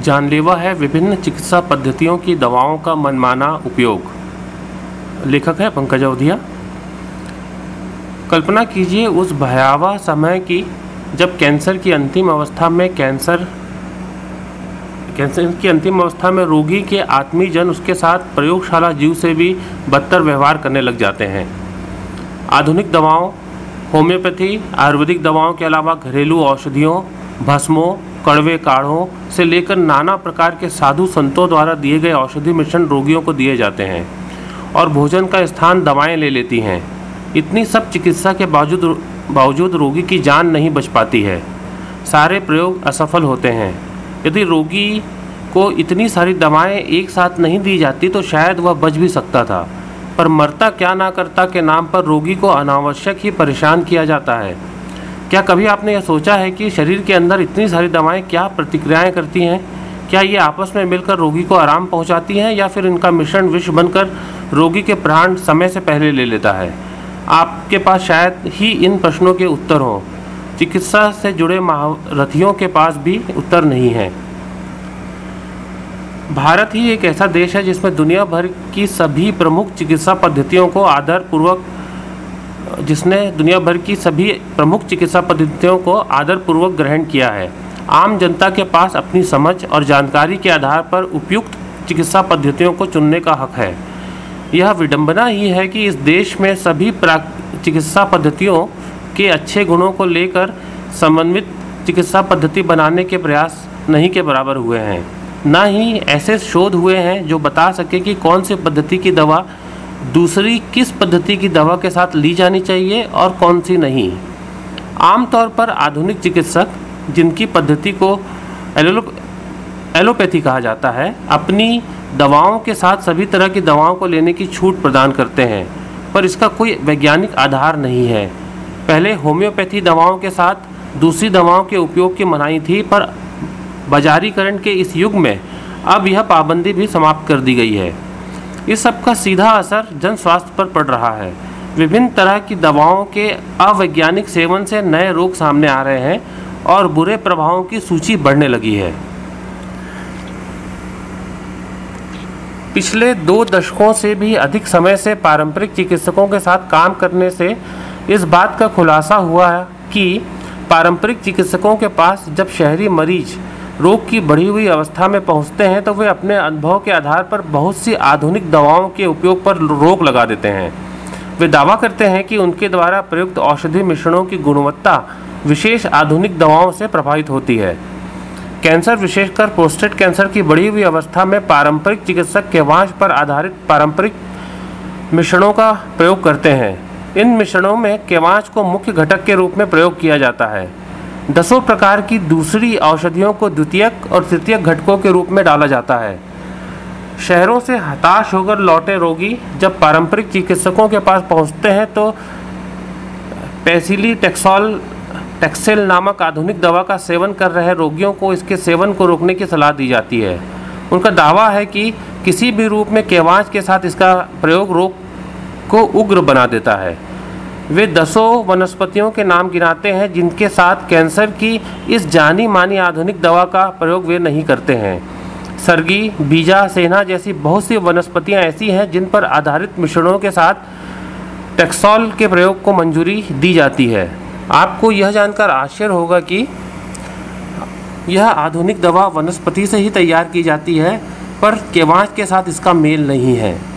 जानलेवा है विभिन्न चिकित्सा पद्धतियों की दवाओं का मनमाना उपयोग। लेखक है पंकज अवधिया। कल्पना कीजिए उस भयावह समय की, जब कैंसर की अंतिम अवस्था में कैंसर कैंसर की अंतिम अवस्था में रोगी के आत्मीय जन उसके साथ प्रयोगशाला जीव से भी बदतर व्यवहार करने लग जाते हैं। आधुनिक दवाओं, होम्योपैथी, आयुर्वेदिक दवाओं के अलावा घरेलू औषधियों, भस्मों कड़वे काढ़ों से लेकर नाना प्रकार के साधु संतों द्वारा दिए गए औषधि मिश्रण रोगियों को दिए जाते हैं और भोजन का स्थान दवाएँ ले लेती हैं। इतनी सब चिकित्सा के बावजूद बावजूद रोगी की जान नहीं बच पाती है। सारे प्रयोग असफल होते हैं। यदि रोगी को इतनी सारी दवाएँ एक साथ नहीं दी जाती तो शायद वह बच भी सकता था। पर मरता क्या ना करता के नाम पर रोगी को अनावश्यक ही परेशान किया जाता है। क्या कभी आपने यह सोचा है कि शरीर के अंदर इतनी सारी दवाएँ क्या प्रतिक्रियाएँ करती हैं? क्या ये आपस में मिलकर रोगी को आराम पहुंचाती हैं या फिर इनका मिश्रण विष बनकर रोगी के प्राण समय से पहले ले लेता है? आपके पास शायद ही इन प्रश्नों के उत्तर हों। चिकित्सा से जुड़े महारथियों के पास भी उत्तर नहीं है। भारत ही एक ऐसा देश है जिसमें दुनिया भर की सभी प्रमुख चिकित्सा पद्धतियों को आदरपूर्वक जिसने दुनिया भर की सभी प्रमुख चिकित्सा पद्धतियों को आदरपूर्वक ग्रहण किया है। आम जनता के पास अपनी समझ और जानकारी के आधार पर उपयुक्त चिकित्सा पद्धतियों को चुनने का हक है। यह विडंबना ही है कि इस देश में सभी चिकित्सा पद्धतियों के अच्छे गुणों को लेकर समन्वित चिकित्सा पद्धति बनाने के प्रयास नहीं के बराबर हुए हैं। न ही ऐसे शोध हुए हैं जो बता सके कि कौन सी पद्धति की दवा दूसरी, किस पद्धति की दवा के साथ ली जानी चाहिए और कौन सी नहीं? आमतौर पर आधुनिक चिकित्सक, जिनकी पद्धति को एलो एलोपैथी कहा जाता है, अपनी दवाओं के साथ सभी तरह की दवाओं को लेने की छूट प्रदान करते हैं, पर इसका कोई वैज्ञानिक आधार नहीं है। पहले होम्योपैथी दवाओं के साथ, दूसरी दवाओं के उपयोग की मनाही थी, पर बाजारीकरण के इस युग में, अब यह पाबंदी भी समाप्त कर दी गई है। इस सब का सीधा असर जन स्वास्थ्य पर पड़ रहा है। विभिन्न तरह की दवाओं के अवैज्ञानिक सेवन से नए रोग सामने आ रहे हैं और बुरे प्रभावों की सूची बढ़ने लगी है। पिछले दो दशकों से भी अधिक समय से पारंपरिक चिकित्सकों के साथ काम करने से इस बात का खुलासा हुआ है कि पारंपरिक चिकित्सकों के पास जब शहरी मरीज़ रोग की बढ़ी हुई अवस्था में पहुँचते हैं तो वे अपने अनुभव के आधार पर बहुत सी आधुनिक दवाओं के उपयोग पर रोक लगा देते हैं। वे दावा करते हैं कि उनके द्वारा प्रयुक्त औषधि मिश्रणों की गुणवत्ता विशेष आधुनिक दवाओं से प्रभावित होती है। कैंसर, विशेषकर प्रोस्टेट कैंसर की बढ़ी हुई अवस्था में पारंपरिक चिकित्सक केवांश पर आधारित पारंपरिक मिश्रणों का प्रयोग करते हैं। इन मिश्रणों में केवांश को मुख्य घटक के रूप में प्रयोग किया जाता है। दसों प्रकार की दूसरी औषधियों को द्वितीयक और तृतीयक घटकों के रूप में डाला जाता है। शहरों से हताश होकर लौटे रोगी जब पारंपरिक चिकित्सकों के पास पहुँचते हैं तो पैसिली टेक्सॉल टेक्सेल नामक आधुनिक दवा का सेवन कर रहे रोगियों को इसके सेवन को रोकने की सलाह दी जाती है। उनका दावा है कि किसी भी रूप में केवांच के साथ इसका प्रयोग रोग को उग्र बना देता है। वे दसों वनस्पतियों के नाम गिनाते हैं, जिनके साथ कैंसर की इस जानी मानी आधुनिक दवा का प्रयोग वे नहीं करते हैं। सरगी, बीजा, सेना जैसी बहुत सी वनस्पतियाँ ऐसी हैं, जिन पर आधारित मिश्रणों के साथ टेक्सॉल के प्रयोग को मंजूरी दी जाती है। आपको यह जानकर आश्चर्य होगा कि यह आधुनिक दवा वनस्पति से ही तैयार की जाती है, पर केवांच के साथ इसका मेल नहीं है।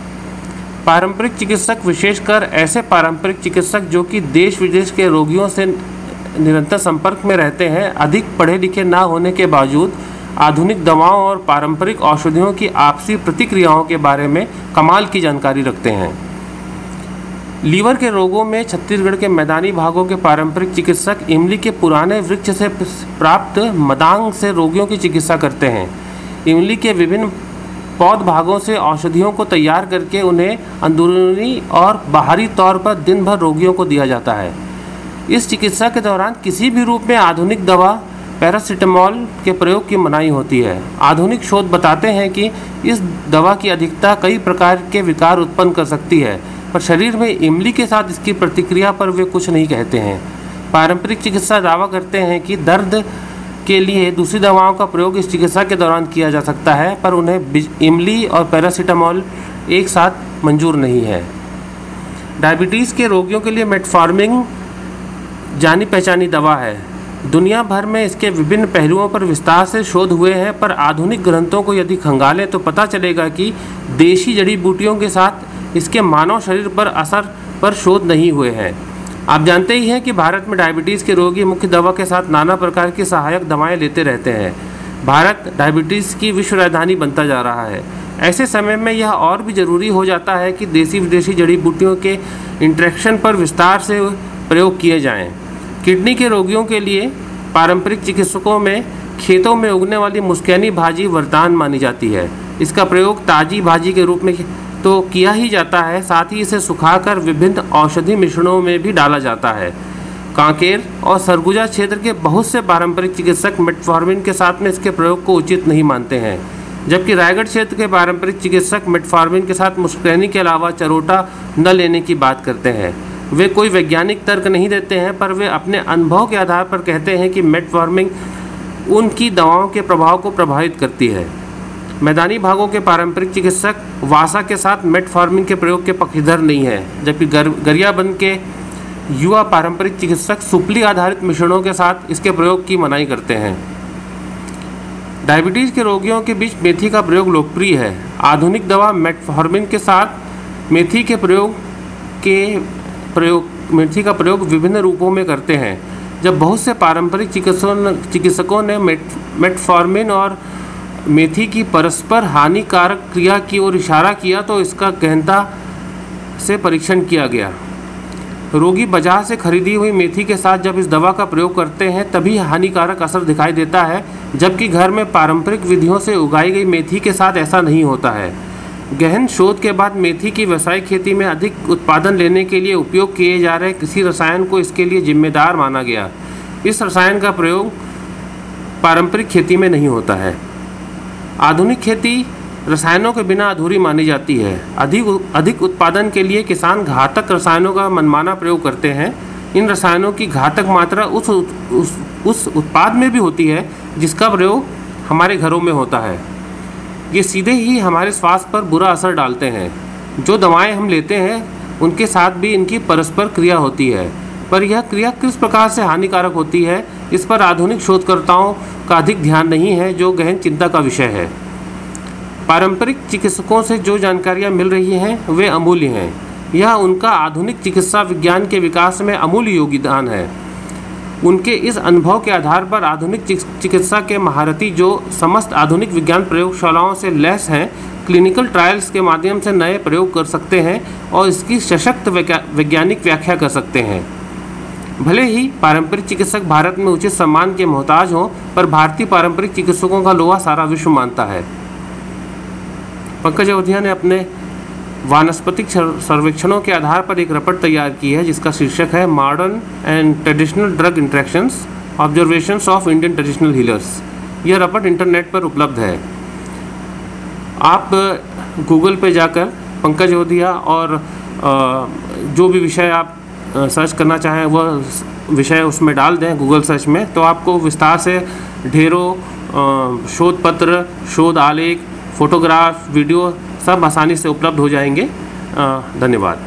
पारंपरिक चिकित्सक विशेषकर ऐसे पारंपरिक चिकित्सक जो कि देश विदेश के रोगियों से निरंतर संपर्क में रहते हैं, अधिक पढ़े लिखे ना होने के बावजूद आधुनिक दवाओं और पारंपरिक औषधियों की आपसी प्रतिक्रियाओं के बारे में कमाल की जानकारी रखते हैं। लीवर के रोगों में छत्तीसगढ़ के मैदानी भागों के पारंपरिक चिकित्सक इमली के पुराने वृक्ष से प्राप्त मदांग से रोगियों की चिकित्सा करते हैं। इमली के विभिन्न पौध भागों से औषधियों को तैयार करके उन्हें अंदरूनी और बाहरी तौर पर दिन भर रोगियों को दिया जाता है। इस चिकित्सा के दौरान किसी भी रूप में आधुनिक दवा, पैरासीटामोल के प्रयोग की मनाही होती है। आधुनिक शोध बताते हैं कि इस दवा की अधिकता कई प्रकार के विकार उत्पन्न कर सकती है, पर शरीर में इमली के साथ इसकी प्रतिक्रिया पर वे कुछ नहीं कहते हैं। पारंपरिक चिकित्सा दावा करते हैं कि दर्द के लिए दूसरी दवाओं का प्रयोग इस चिकित्सा के दौरान किया जा सकता है, पर उन्हें इमली और पैरासीटामोल एक साथ मंजूर नहीं है। डायबिटीज़ के रोगियों के लिए मेटफॉर्मिंग जानी पहचानी दवा है। दुनिया भर में इसके विभिन्न पहलुओं पर विस्तार से शोध हुए हैं, पर आधुनिक ग्रंथों को यदि खंगालें तो पता चलेगा कि देशी जड़ी बूटियों के साथ इसके मानव शरीर पर असर पर शोध नहीं हुए हैं। आप जानते ही हैं कि भारत में डायबिटीज़ के रोगी मुख्य दवा के साथ नाना प्रकार की सहायक दवाएँ लेते रहते हैं। भारत डायबिटीज़ की विश्व राजधानी बनता जा रहा है। ऐसे समय में यह और भी ज़रूरी हो जाता है कि देसी विदेशी जड़ी बूटियों के इंट्रैक्शन पर विस्तार से प्रयोग किए जाएँ। किडनी के रोगियों के लिए पारंपरिक चिकित्सकों में खेतों में उगने वाली मुस्कैनी भाजी वरदान मानी जाती है। इसका प्रयोग ताजी भाजी के रूप में तो किया ही जाता है, साथ ही इसे सुखाकर विभिन्न औषधि मिश्रणों में भी डाला जाता है। कांकेर और सरगुजा क्षेत्र के बहुत से पारंपरिक चिकित्सक मेटफॉर्मिन के साथ में इसके प्रयोग को उचित नहीं मानते हैं, जबकि रायगढ़ क्षेत्र के पारंपरिक चिकित्सक मेटफॉर्मिन के साथ मुस्कैनी के अलावा चरोटा न लेने की बात करते हैं। वे कोई वैज्ञानिक तर्क नहीं देते हैं, पर वे अपने अनुभव के आधार पर कहते हैं कि मेटफॉर्मिंग उनकी दवाओं के प्रभाव को प्रभावित करती है। मैदानी भागों के पारंपरिक चिकित्सक वासा के साथ मेटफॉर्मिंग के प्रयोग के पक्षधर नहीं है जबकि गर, गरियाबंद के युवा पारंपरिक चिकित्सक सुपली आधारित मिश्रणों के साथ इसके प्रयोग की मनाही करते हैं। डायबिटीज़ के रोगियों के बीच मेथी का प्रयोग लोकप्रिय है। आधुनिक दवा मेटफॉर्मिन के साथ मेथी के प्रयोग के प्रयोग मेथी का प्रयोग विभिन्न रूपों में करते हैं। जब बहुत से पारंपरिक चिकित्सकों चिकित्सकों ने मेट मेटफॉर्मिन और मेथी की परस्पर हानिकारक क्रिया की ओर इशारा किया तो इसका गहनता से परीक्षण किया गया। रोगी बाज़ार से खरीदी हुई मेथी के साथ जब इस दवा का प्रयोग करते हैं, तभी हानिकारक असर दिखाई देता है, जबकि घर में पारंपरिक विधियों से उगाई गई मेथी के साथ ऐसा नहीं होता है। गहन शोध के बाद मेथी की व्यवसायिक खेती में अधिक उत्पादन लेने के लिए उपयोग किए जा रहे किसी रसायन को इसके लिए जिम्मेदार माना गया। इस रसायन का प्रयोग पारंपरिक खेती में नहीं होता है। आधुनिक खेती रसायनों के बिना अधूरी मानी जाती है। अधिक अधिक उत्पादन के लिए किसान घातक रसायनों का मनमाना प्रयोग करते हैं। इन रसायनों की घातक मात्रा उस उस, उस उत्पाद में भी होती है जिसका प्रयोग हमारे घरों में होता है। ये सीधे ही हमारे स्वास्थ्य पर बुरा असर डालते हैं। जो दवाएँ हम लेते हैं उनके साथ भी इनकी परस्पर क्रिया होती है। पर यह क्रिया किस प्रकार से हानिकारक होती है, इस पर आधुनिक शोधकर्ताओं का अधिक ध्यान नहीं है, जो गहन चिंता का विषय है। पारंपरिक चिकित्सकों से जो जानकारियाँ मिल रही हैं, वे अमूल्य हैं। यह उनका आधुनिक चिकित्सा विज्ञान के विकास में अमूल्य योगदान है। उनके इस अनुभव के आधार पर आधुनिक चिकित्सा के महारथी जो समस्त आधुनिक विज्ञान प्रयोगशालाओं से लैस हैं, क्लिनिकल ट्रायल्स के माध्यम से नए प्रयोग कर सकते हैं और इसकी सशक्त वैज्ञानिक व्याख्या कर सकते हैं। भले ही पारंपरिक चिकित्सक भारत में उचित सम्मान के मोहताज हों, पर भारतीय पारंपरिक चिकित्सकों का लोहा सारा विश्व मानता है। पंकज अवधिया ने अपने वानस्पतिक सर्वेक्षणों के आधार पर एक रपट तैयार की है, जिसका शीर्षक है modern and traditional drug interactions, observations of Indian traditional healers. यह रपट इंटरनेट पर उपलब्ध है। आप गूगल पे जाकर पंकज अवधिया और जो भी विषय आप सर्च करना चाहें, वह विषय उसमें डाल दें गूगल सर्च में तो आपको विस्तार से ढेरों शोध पत्र शोध आलेख फोटोग्राफ वीडियो सब आसानी से उपलब्ध हो जाएँगे। धन्यवाद।